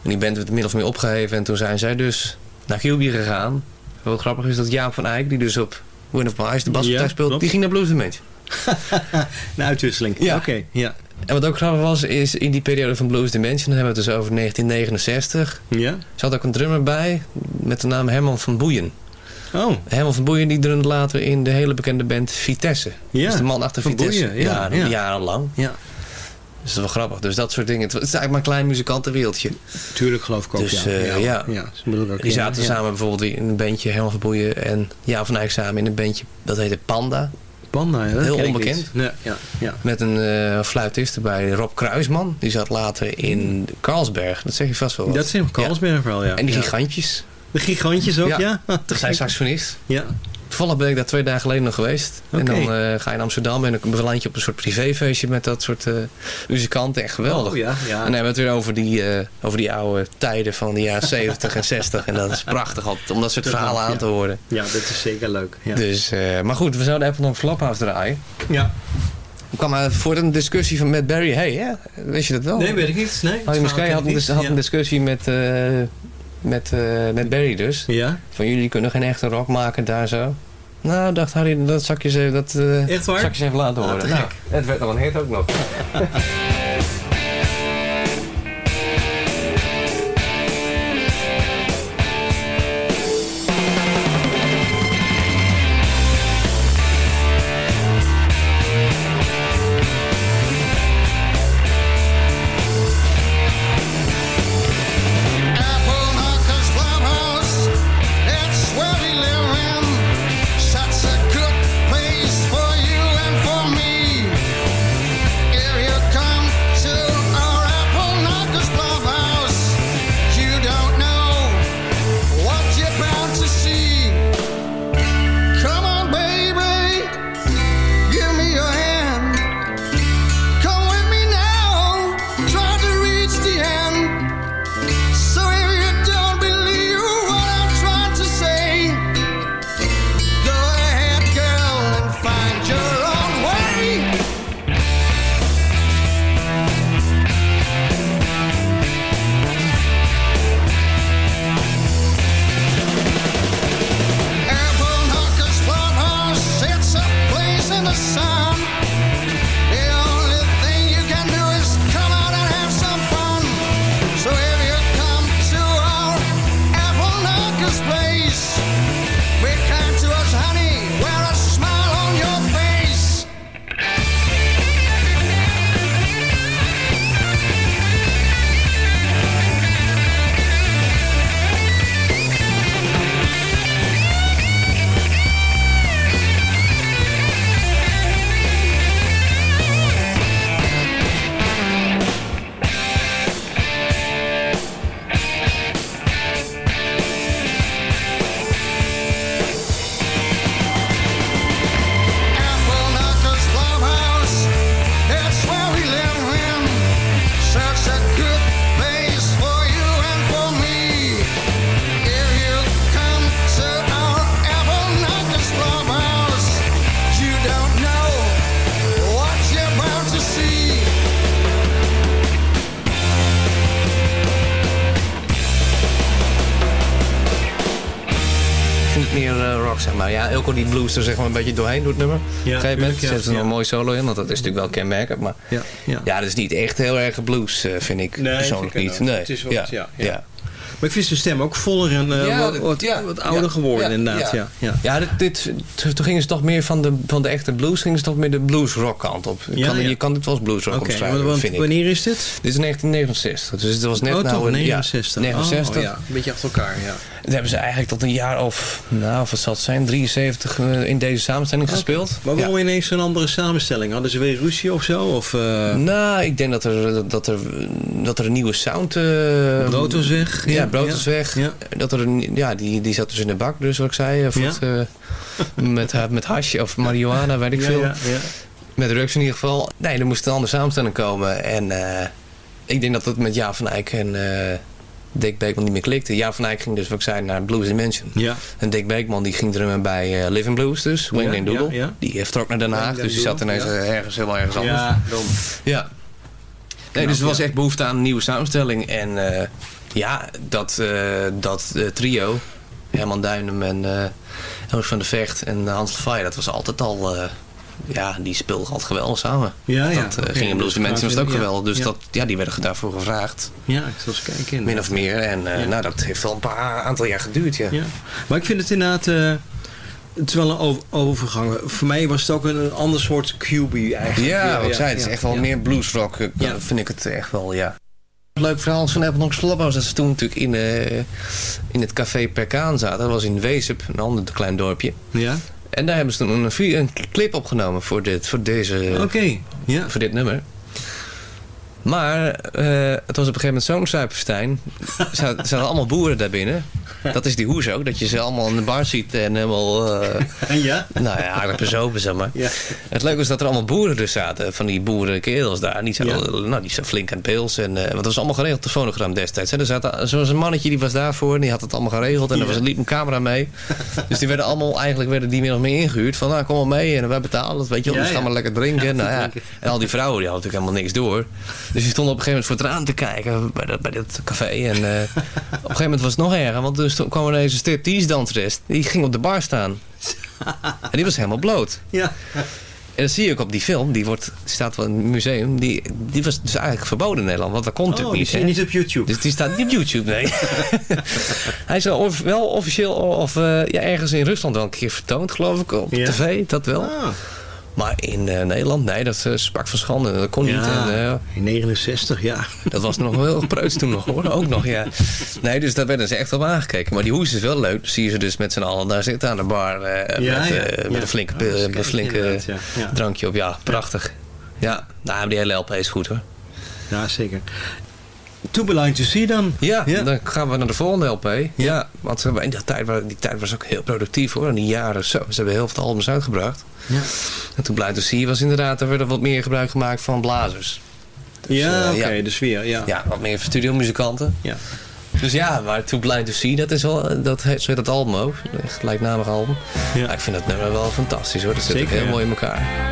En die band werd min of meer opgeheven. En toen zijn zij dus naar QB gegaan. En wat grappig is dat Jaap van Eyck, die dus op Win of My Eyes de baspartij Ja, speelde, klopt. die ging naar Blue Dimension. Een uitwisseling. Ja. Oké, ja. En wat ook grappig was, is in die periode van Blues Dimension, dan hebben we het dus over 1969, Ja? zat ook een drummer bij met de naam Herman van Boeien. Oh, Herman van Boeien die drumde later in de hele bekende band Vitesse. Ja, Dus de man achter Van Vitesse. Boeien, ja, ja, ja. jarenlang. ja. Dus dat is wel grappig. Dus dat soort dingen. Het is eigenlijk maar een klein muzikantenwereldje. Tuurlijk geloof ik ook, Dus, ja. eh, ja. ja. ja. Die zaten ja. samen bijvoorbeeld in een bandje Herman van Boeien en Jaap van Eyck samen in een bandje dat heette Panda. Panda, ja, Heel onbekend. Nee, ja, ja. Met een eh fluitist erbij, Rob Kruisman. Die zat later in Carlsberg. Dat zeg je vast wel wat. Dat is in Carlsberg wel, ja. En die gigantjes. De gigantjes ook, ja? Ja. zijn saxofonist. Ja. Toevallig ben ik daar twee dagen geleden nog geweest. En dan eh, ga je in Amsterdam en dan beland je op een soort privéfeestje met dat soort eh, muzikanten. Echt geweldig. Oh, ja, ja. En dan hebben we het weer over die, eh, over die oude tijden van de jaren 70 en 60. En dat is prachtig altijd, om dat soort Dat verhalen mag, aan ja. te horen. Ja, dat is zeker leuk. Dus, maar goed, we zouden Apple nog Flophouse draaien. ja. Er kwam uh, voor een discussie van, met Barry Hay, hè? Wist je dat wel? Nee, weet ik niet. Nee, had, een, had een discussie met, met, uh, met Barry dus. Ja? Van jullie kunnen geen echte rock maken daar zo. Nou, dacht Harry, dat zal ik je eens even, dat, uh, Echt waar? even laten horen. nou, het werd nog een hit ook nog. Elko die blues er zeg maar een beetje doorheen doet nummer. Ja, Op een gegeven moment zetten ze nog een mooi solo in, want dat is natuurlijk wel kenmerkend. Maar Ja, ja. ja, dat is niet echt heel erg blues, eh, vind ik Nee, persoonlijk vind ik niet. Nee. Het is wat- ja. ja, ik vind zijn stem ook voller en eh, Ja, wat, wat, ja, wat ouder ja, geworden ja, inderdaad. Ja. Ja. Ja, dit, toen gingen ze toch meer van de, van de echte blues, gingen ze toch meer de blues rock kant op. Je, Ja, kan, ja. je kan dit wel als blues rock Oké, omschrijven, want vind ik. wanneer is dit? Dit is 1969, dus het was net oh, nou... toch, een- 69. Ja, 69. Oh, ja. Een beetje achter elkaar, ja. Dat hebben ze eigenlijk tot een jaar of, nou, of wat zal het zijn, 73 eh, in deze samenstelling gespeeld. Maar waarom ineens een andere samenstelling? Hadden ze weer ruzie of zo? Of, eh, Nou, ik denk dat er, dat er, dat er een nieuwe sound... eh Brood was weg. Ja, Ja, brood ja, is weg. ja. Dat er een, ja, die, die zat dus in de bak, dus wat ik zei. eh, Ja. het, eh, met, ha- met hash of marihuana, weet ik ja, veel. ja, ja. Met drugs in ieder geval. Nee, er moest een andere samenstelling komen. En eh, ik denk dat het met Jaap van Eyck en eh, Dick Beekman niet meer klikte. Jaap van Eyck ging dus, wat ik zei, naar Blues Dimension. Ja. En Dick Beekman die ging drummen bij eh, Living Blues dus. Wayne Ja, Doodle. ja, ja. Die heeft vertrok naar Den Haag. Dus die zat ineens ja. eh, ergens heel ergens anders. Ja, dan. Ja. Nee, dus er was ja. echt behoefte aan een nieuwe samenstelling. En eh, ja, dat, eh, dat eh, trio, Herman Duinem en eh Elvis van de Vecht en Hans Lefay, dat was altijd al... ja, die speelden altijd geweldig samen. Ja, ja. Dat eh, Oké, ging in Blues Dimension was het ook ja, geweldig. Dus ja. Dat, ja, die werden daarvoor gevraagd. Ja, ik zal eens kijken. Min of meer. En Ja. nou, dat heeft wel een paar aantal jaar geduurd, ja. Ja. Maar ik vind het inderdaad... het is wel een over- overgang. Voor mij was het ook een, een ander soort QB eigenlijk. Ja, wat ik zei, het is echt wel meer bluesrock. vind ik het echt wel, ja. Leuk verhaal van Knox Clubhouse. Dat ze toen natuurlijk in, eh, in het café Perkaan zaten. Dat was in Weesup, een ander klein dorpje. Ja? En daar hebben ze toen een, clip opgenomen voor, dit, voor, deze, Oké, ja. voor dit nummer. Maar eh, het was op een gegeven moment zo'n. Er zaten, er zaten allemaal boeren daar binnen. Dat is die hoes ook. Dat je ze allemaal in de bar ziet en helemaal... eh, ja? nou ja, aardig bezopen, zeg maar. Ja. Het leuke was dat er allemaal boeren dus zaten. Van die boerenkerels daar. Die zaten, nou, die zaten flink aan pils. En, eh, want dat was allemaal geregeld, de fonogram destijds. Hè. Er zat zo'n mannetje, die was daarvoor. En die had het allemaal geregeld. En er was, liep een camera mee. Dus die werden allemaal, eigenlijk werden die meer of meer ingehuurd. Van, nou, kom maar mee. En wij betalen het, weet je wel. Dus gaan maar lekker drinken. Nou, ja. drinken. En al die vrouwen, die hadden natuurlijk helemaal niks door. Dus die stonden op een gegeven moment voor het raam te kijken. Bij dat, bij dat café. En eh, op een gegeven moment was het nog erger. Want toen stond- kwam er een striptease danseres. Die ging op de bar staan. En die was helemaal bloot. Ja. En dat zie je ook op die film. Die, wordt, die staat wel in het museum. Die, die was dus eigenlijk verboden in Nederland. Want dat kon Oh, natuurlijk die niet. hè. niet op YouTube. Dus die staat niet op YouTube, nee. Hij is wel, of- wel officieel of, eh, ja, ergens in Rusland wel een keer vertoond, geloof ik. Op Ja. tv, dat wel. Ah. Maar in eh, Nederland, nee, dat uh, sprak van schande. Dat kon niet. En, eh, in 69, ja. dat was nog wel preuts toen nog hoor. Ook nog, ja. Nee, dus daar werden ze echt op aangekeken. Maar die hoes is wel leuk. Zie je ze dus met z'n allen daar zitten aan de bar. eh, Ja, met, eh, met een flinke, Oh, flinke drankje op. Ja, prachtig. Ja, nou, die hele LP is goed hoor. Ja, zeker. Too Blind to See dan? Ja, dan gaan we naar de volgende LP. Ja, want ze hebben in die tijd, die tijd was ook heel productief hoor. In die jaren zo. Ze hebben heel veel albums uitgebracht. Ja. En toen Blind to See was inderdaad, er werd er wat meer gebruik gemaakt van blazers. Dus, ja, eh, oké, de sfeer, ja. Ja, wat meer studiomuzikanten. Ja. Dus ja, maar Too Blind to See, dat is wel, dat heet, zo dat album ook. Een gelijknamig album. Ja. ik vind dat nummer wel fantastisch hoor. Dat zit ook heel mooi in elkaar.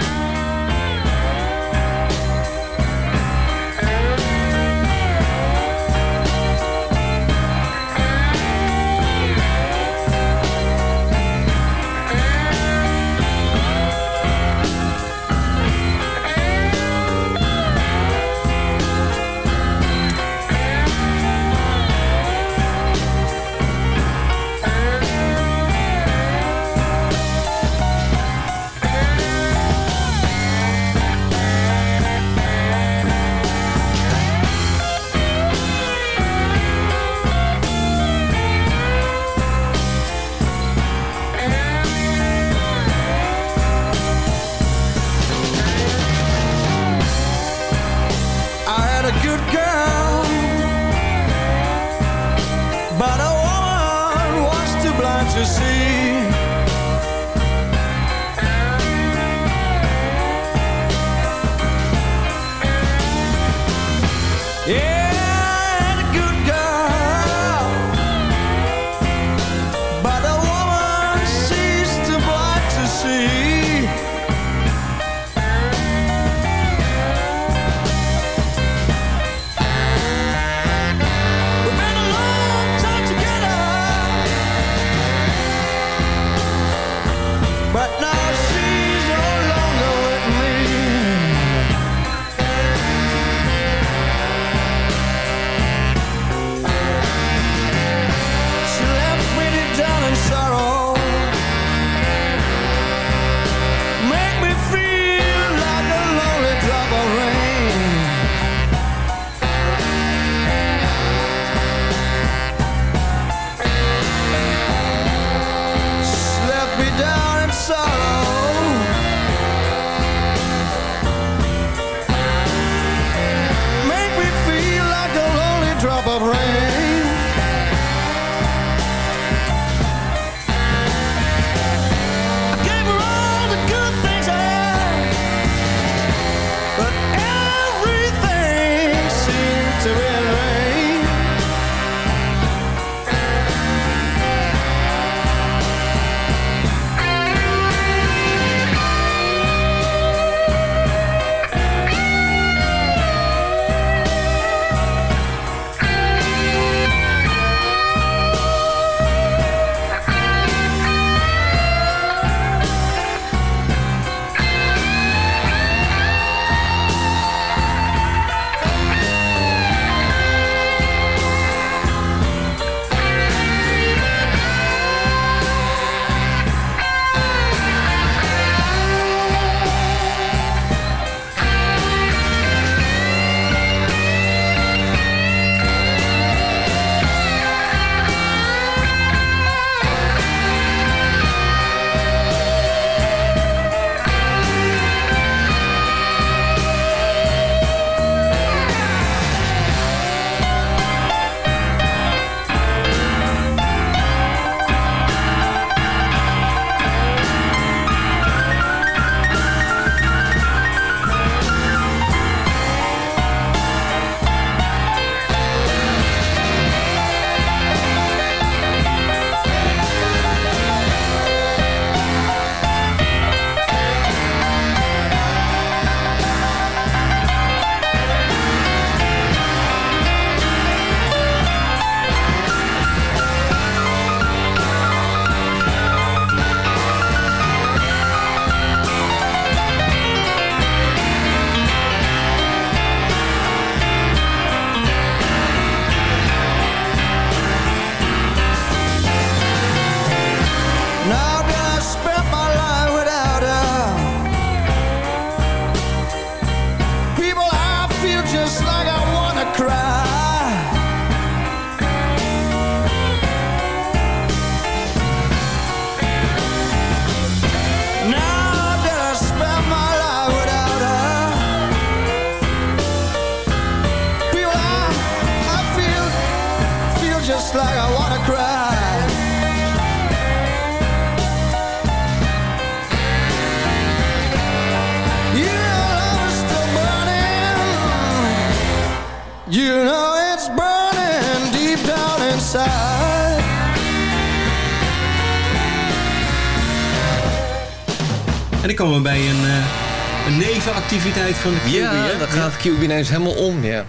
Komen bij een, eh, een nevenactiviteit van de QB. Ja, hè? dan gaat QB ineens helemaal om, ja.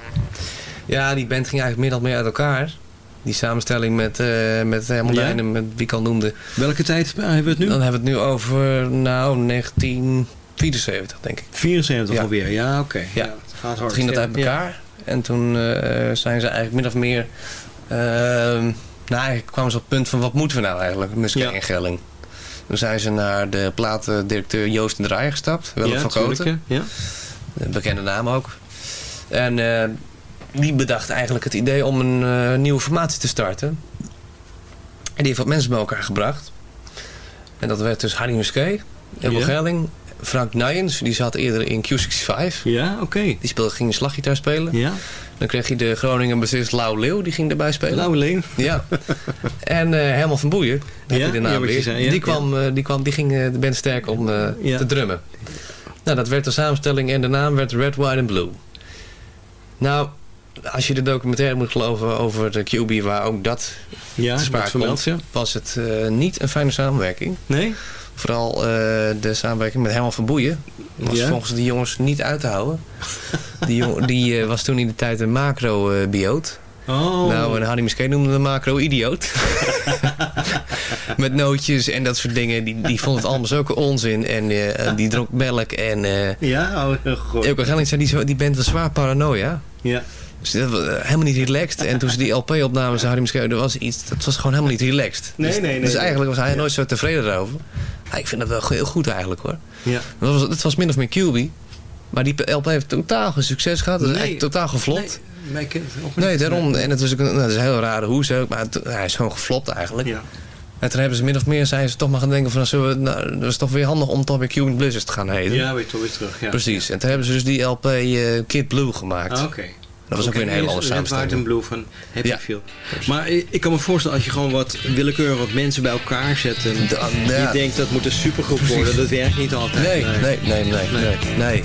Ja, die band ging eigenlijk min of meer uit elkaar. Die samenstelling met, eh met Herman Ja? Dijn en met wie ik al noemde. Welke tijd hebben we het nu? Dan hebben we het nu over, nou, 1974, denk ik. 74 Ja. alweer, ja oké. Ja. het gaat Toen ging dat uit elkaar. En toen eh, zijn ze eigenlijk min of meer... ehm, nou, eigenlijk kwamen ze op het punt van wat moeten we nou eigenlijk, Muscat Ja. En. Toen zijn ze naar de platendirecteur Joost de Draaier gestapt. Willem Ja, van Koten. Ja. Een bekende naam ook. En eh, die bedacht eigenlijk het idee om een eh, nieuwe formatie te starten. En die heeft wat mensen bij elkaar gebracht. En dat werd dus Harry Musquet, Ilko Ja. Gelling, Frank Nijens. Die zat eerder in Q65. Ja, oké. Die speelde, ging slaggitaar spelen. Ja. Dan kreeg je de Groningen bassist Lau Leeuw, die ging erbij spelen. Lauwe Leen. Ja. En eh Herman van Boeien, heb Ja, je de naam ja, zei, ja. die, kwam, eh, die, kwam, die ging eh, de band sterk om te drummen. Nou, dat werd de samenstelling en de naam werd Red, White and Blue. Nou, als je de documentaire moet geloven over de QB, waar ook dat Ja, te sprake komt, was het niet een fijne samenwerking. Nee? Vooral eh, de samenwerking met Herman van Boeien was Ja. volgens die jongens niet uit te houden. Die, die eh, was toen in de tijd een macro-bioot. Oh. Nou, en Harry Musquet noemde hem macro-idioot. Met nootjes en dat soort dingen. Die, die vond het allemaal zulke onzin. En eh, die dronk melk. En Ja, oh, goed. Elke zei, die, die band was zwaar paranoia. Ja. Dus dat was helemaal niet relaxed. En toen ze die LP opnamen, zei Harry Musquet, er was iets, dat was gewoon helemaal niet relaxed. Nee, dus, nee, nee, Dus eigenlijk was hij Ja. nooit zo tevreden daarover. Ik vind dat wel heel goed eigenlijk hoor. Ja. Dat was, het was min of meer QB. Maar die LP heeft totaal geen succes gehad. Dat is Nee. eigenlijk totaal geflopt. Nee, mij kent het ook niet. Nee, daarom. En het was ook een, nou, dat is een heel rare hoes ook. Maar het- hij is gewoon geflopt eigenlijk. Ja. En toen hebben ze min of meer zijn ze toch maar gaan denken van... Zullen we, nou, dat is toch weer handig om toch weer Cuban Blizzards te gaan heten. Ja, weer toch weer terug. Ja. Precies. En toen hebben ze dus die LP eh, Kid Blue gemaakt. Ah, Oké. Was ook weer een hele andere Red, White samenstelling. and Blue van Happy Ja. Feel. Maar ik kan me voorstellen als je gewoon wat willekeurig wat mensen bij elkaar zet. En je denkt dat moet een supergroep worden. Dat werkt niet altijd. Nee, nee, nee, nee, nee, nee.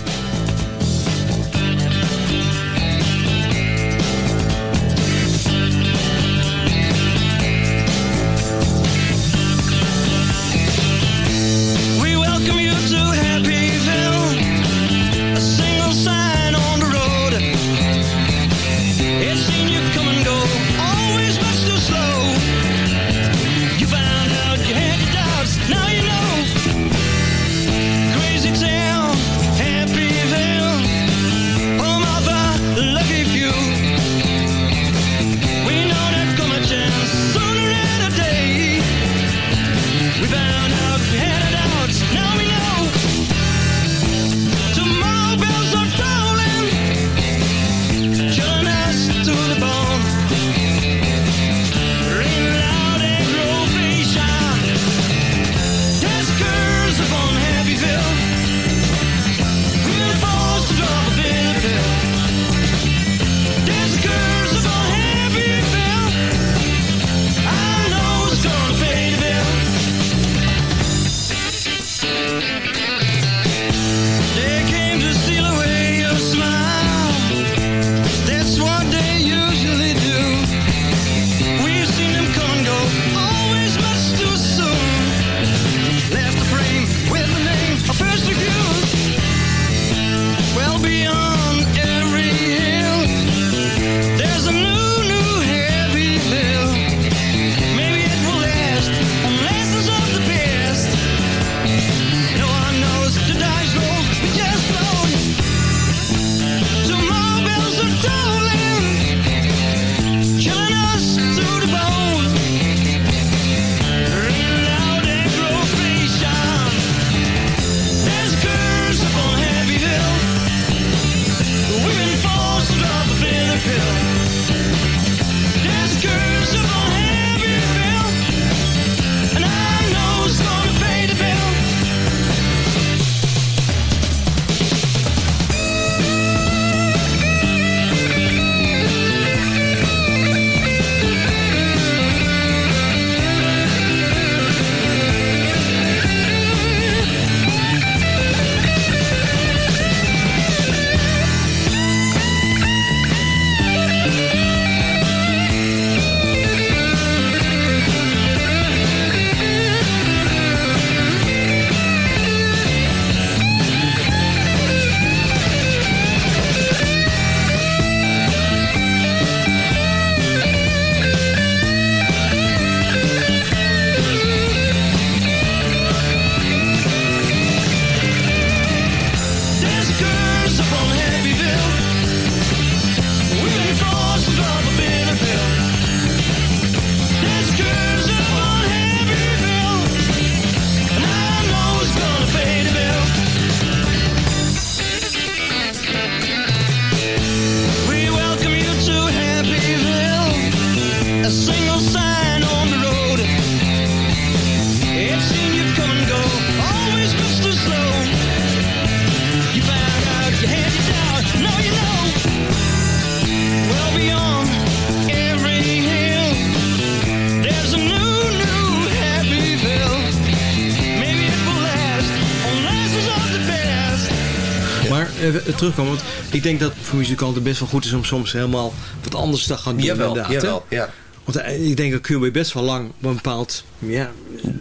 Terugkomen. Want ik denk dat het voor muzikanten best wel goed is om soms helemaal wat anders te gaan doen. Jawel, jawel, ja. Want eh, ik denk dat QB best wel lang op een bepaald... Ja,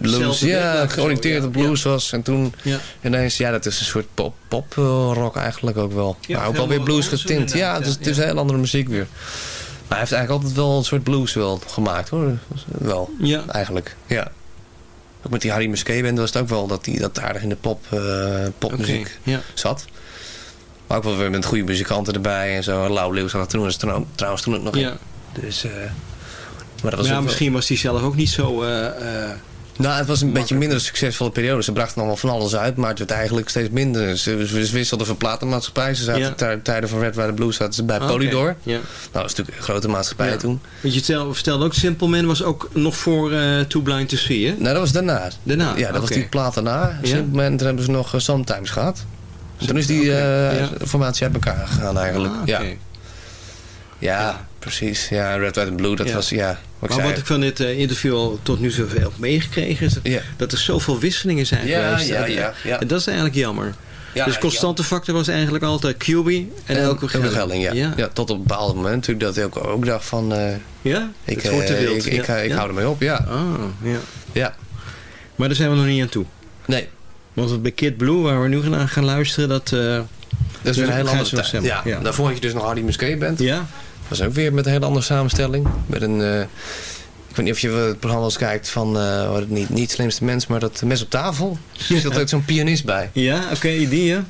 Blues, ja, georiënteerd op blues was. En toen Ja. ineens, ja, dat is een soort pop, pop eh, rock eigenlijk ook wel. Ja, maar ook wel weer blues getint. Ja, inderdaad, het is, ja, het is een heel andere muziek weer. Maar hij heeft eigenlijk altijd wel een soort blues wel gemaakt hoor. Wel, Ja. eigenlijk. Ja. Ook met die Harry Musquet band was het ook wel dat hij dat aardig in de pop, eh, popmuziek zat. Maar ook wel weer met goede muzikanten erbij en zo. Lauw Leeuw zat er toen, was er toen- trouwens toen ook nog in. Ja. Dus, eh, maar dat was ja, ook wel- misschien was hij zelf ook niet zo... eh, eh, nou, het was een beetje minder een succesvolle periode. Ze brachten allemaal van alles uit, maar het werd eigenlijk steeds minder. Ze, ze wisselden van platenmaatschappij. Ze zaten Ja. tij- tijden van Red, White Blues zaten ze bij ah, Polydor. Ja. Nou, dat is natuurlijk een grote maatschappij Ja. toen. Want je vertelde, ook Simple Man was ook nog voor eh Too Blind to See, hè? Nou, dat was daarna. Daarna, Ja, dat was die plaat daarna. Simple Man, toen hebben ze nog Sometimes gehad. En toen is die Oké, eh, ja. formatie uit elkaar gegaan eigenlijk. Ah, ja. Ja, precies. Ja, Red, White and Blue, dat was, ja, wat Maar wat ik van dit eh, interview al tot nu zoveel heb meegekregen... is dat, er zoveel wisselingen zijn Ja, geweest. ja, ja, ja. En dat is eigenlijk jammer. Ja, dus constante factor was eigenlijk altijd QB en, En Elke Gelling. Gelling, ja. Ja. ja. Tot op een bepaald moment natuurlijk dat ik ook, ook dacht van... eh, Ja? ik, wild, ik, ik, hou ermee op, ja. Ah, ja. ja. Maar daar zijn we nog niet aan toe. Nee, Want bij Kid Blue, waar we nu naar gaan luisteren, dat... eh, dat is weer een hele ze andere stemmen. Ja. Ja. Daarvoor had je dus nog Hardy Musquet Band. ja? Dat was ook weer met een hele andere samenstelling. Met een... eh, ik weet niet of je het programma eens kijkt van... het niet, niet Slimste Mens, maar dat Mes op tafel. Er zit altijd zo'n pianist bij. Ja, oké, die ja.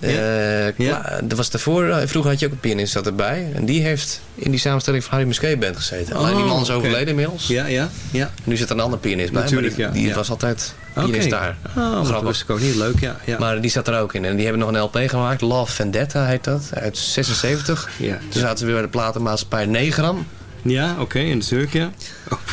ja. Dat was daarvoor, vroeger had je ook een pianist zat erbij. En die heeft in die samenstelling van Harry Musquet Band gezeten. Alleen die Oh, man is overleden inmiddels. ja, ja, ja. Nu zit er een andere pianist bij. Natuurlijk, maar die, ja, die ja. was altijd Oké. pianist daar. Oh, dat Grappig. wist ik ook niet. Leuk, ja. ja. Maar die zat er ook in. En die hebben nog een LP gemaakt. Love Vendetta heet dat. Uit 76. ja. Toen zaten ze weer bij de platenmaatschappij Negram. Ja, oké, in de ja. Oh,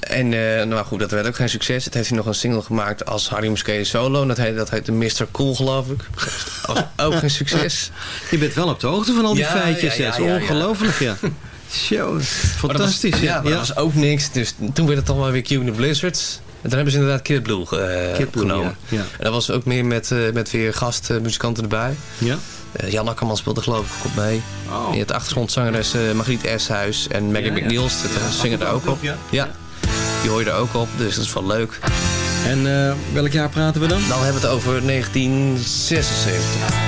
En eh, nou goed, dat werd ook geen succes. Het heeft hij nog een single gemaakt als Harry Musquet solo. Dat heet, dat heette Mr. Cool, geloof ik. Was ook geen succes. Je bent wel op de hoogte van al die Ja, feitjes. ja, Ja, ja, is ja, ja. ongelooflijk, ja. Show, Maar dat was- fantastisch. ja, maar dat was ook niks. Dus toen werd het maar weer Q in the Blizzards. En toen hebben ze inderdaad Kid Blue eh, Kid Blue, genomen. ja, ja. En dat was ook meer met, eh, met weer gastmuzikanten erbij. Ja? Eh, Jan Akkerman speelde geloof ik ook mee. Oh. Je hebt achtergrondzangeres eh Margriet Eshuis en Maggie Ja. McNeils. Zingen er ook op. ja. Ja, die hoor je er ook op. Dus dat is wel leuk. En eh, welk jaar praten we dan? Dan hebben we het over 1976.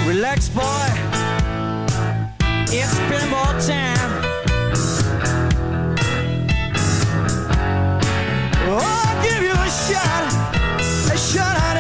Relax, boy. It's been more time. Shot. A shot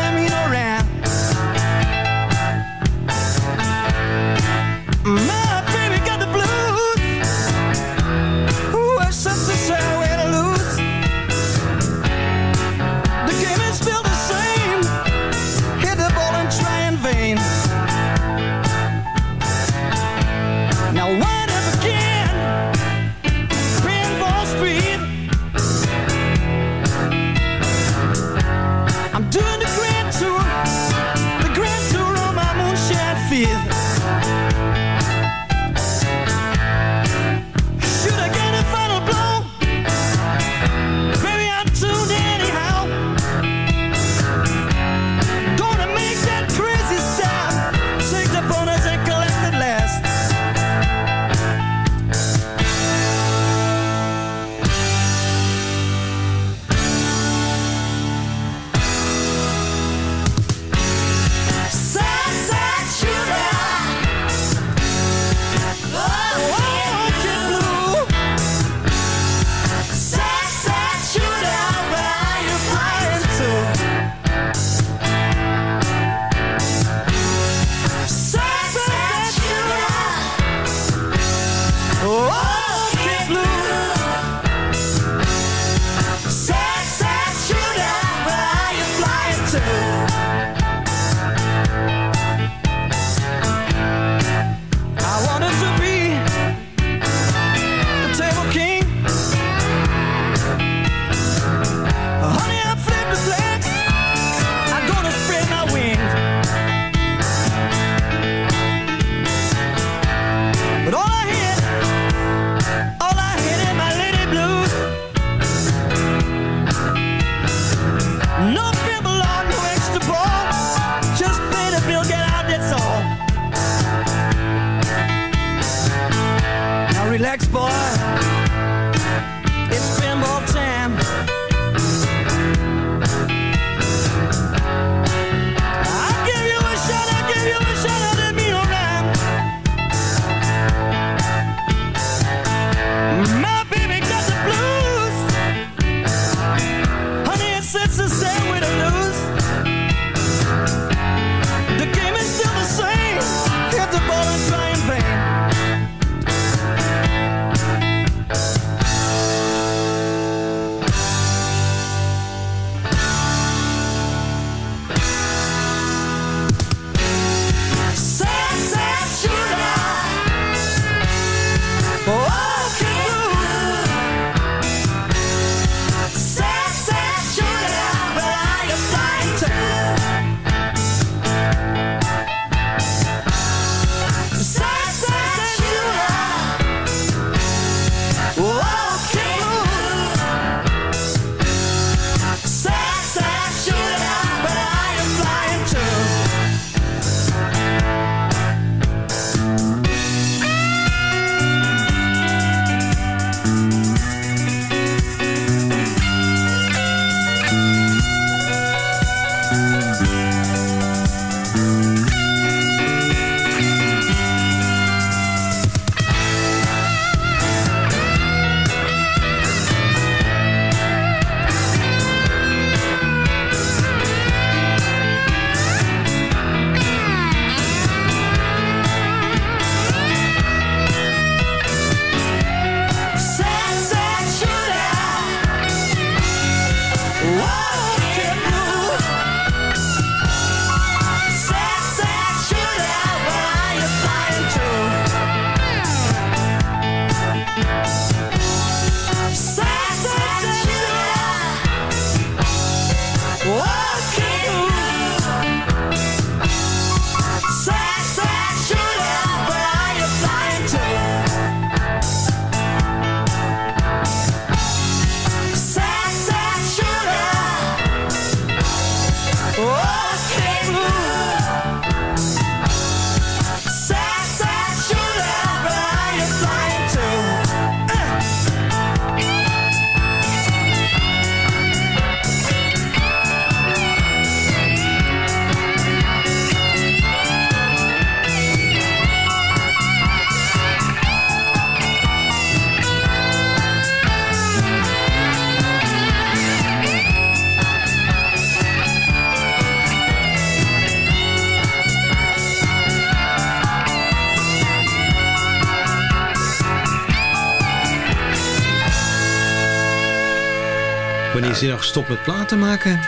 is hij nog gestopt met platen maken?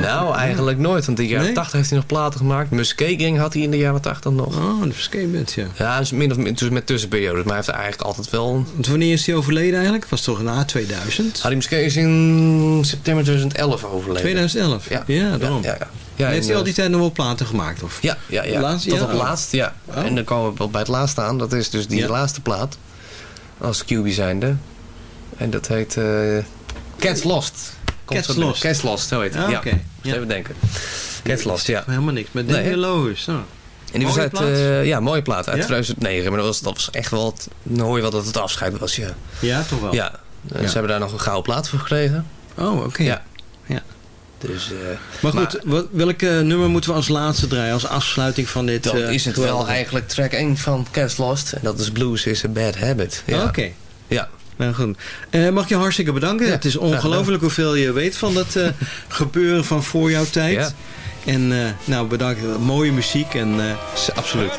Nou, eigenlijk nooit. Want in de jaren Nee? 80 heeft hij nog platen gemaakt. Muskeking had hij in de jaren 80 nog. Oh, de skateband, ja. Ja, dus min of min dus met tussenperiodes. Maar hij heeft eigenlijk altijd wel... Want wanneer is hij overleden eigenlijk? Was toch na 2000? Harry Muskeking is in september 2011 overleden. 2011? Ja, Ja, daarom. Ja, ja, heeft hij al die tijd nog wel platen gemaakt? Of? Ja, ja, ja. Laatst- tot op laatst, ja. Oh. En dan komen we bij het laatste aan. Dat is dus die laatste plaat. Als QB zijnde. En dat heet eh Cats Lost. Cats zo- Lost. Cats Lost, zo heet het. Ah, ja. oké. Moet Ja. Even denken. Cats Lost, ja. Helemaal niks. Met Nee, Daniel? Loos. Oh. En die was uit, eh, ja, mooie plaat uit Ja? 2009. Maar dat was, dat was echt wel, het, dan hoor je wel dat het afscheid was, ja. Ja, toch wel? Ja, Ja. ze hebben daar nog een gouden plaat voor gekregen. Oh, oké. Ja. Ja. Dus, eh, Maar goed, wat, welk nummer moeten we als laatste draaien? Als afsluiting van dit dan eh, is het wel eigenlijk track 1 van Cats Lost. En dat is Blues is a Bad Habit. Ja. Oh, Oké. Ja. Nou goed. Eh, mag je hartstikke bedanken. Ja, het is ongelooflijk hoeveel je weet van dat eh, gebeuren van voor jouw tijd. Ja. En eh, nou, bedankt. Mooie muziek. En eh, absoluut.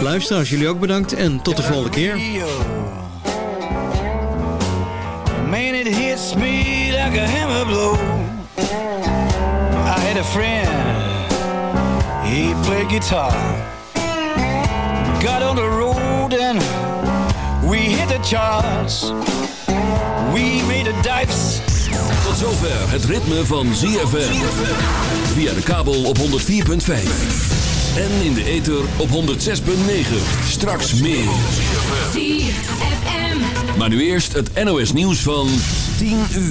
luisteraars, jullie ook bedankt. En tot de volgende keer. Man, it hits me like a hammer blow. I had a friend, he played guitar. Got on the hit the charts. We made a dives. Tot zover het ritme van ZFM. Via de kabel op 104.5. En in de ether op 106.9. Straks meer. Maar nu eerst het NOS nieuws van 10 uur.